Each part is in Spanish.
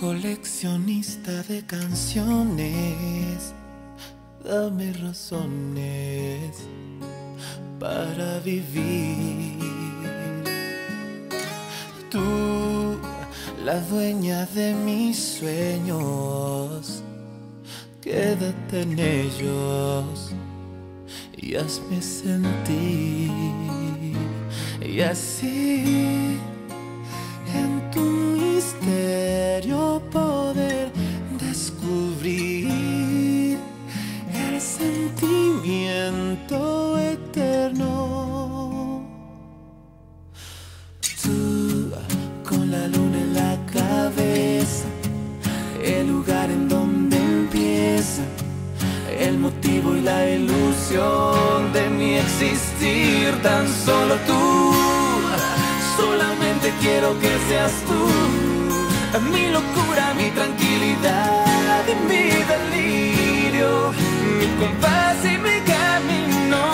coleccionista de canciones, dame razones para vivir. Tú, la dueña de mis sueños, quédate en ellos y hazme sentir. Y así, con la luna en la cabeza, el lugar en donde empieza el motivo y la ilusión de mi existir, tan solo tú. Solamente quiero que seas tú, mi locura, mi tranquilidad y mi delirio, mi compás y mi camino.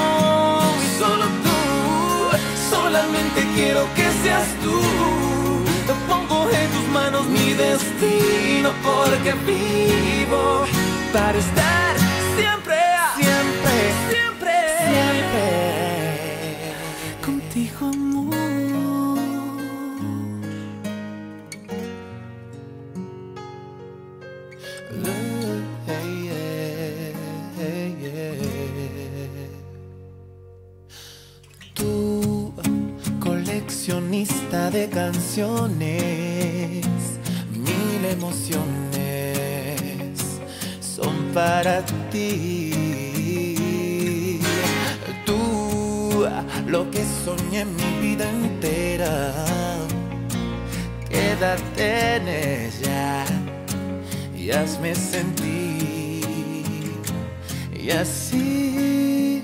Solo tú, solamente quiero que seas tú. Manos mi destino porque vivo para estar siempre, siempre, siempre, siempre contigo, amor. Coleccionista de canciones, mil emociones son para ti. Tú, lo que soñé mi vida entera, quédate en ella y hazme sentir. Y así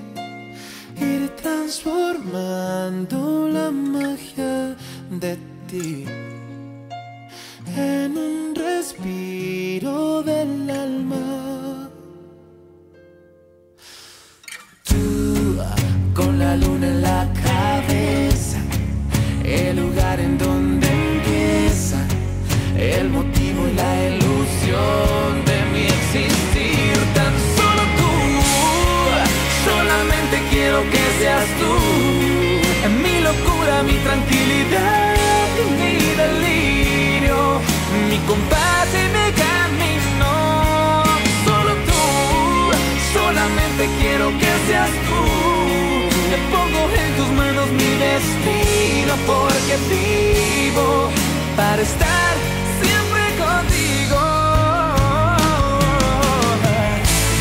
ir transformando la de ti en un respiro del alma. Tú con la luna en la cabeza, el lugar en donde empieza el motivo y la ilusión de mi existir. Tan solo tú, solamente quiero que seas tú mi tranquilidad y mi delirio, mi compás y mi camino. Solo tú, solamente quiero que seas tú. Te pongo en tus manos mi destino porque vivo para estar siempre contigo.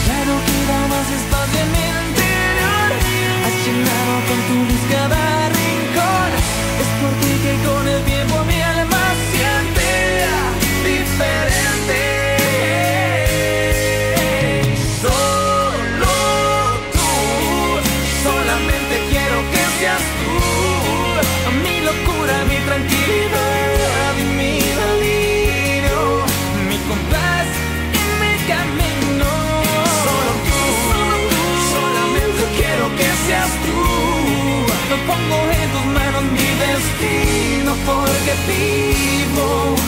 Ya no queda más espacio en mi interior, has llenado con tu luz cada seas tú. No pongo en tus manos mi destino porque vivo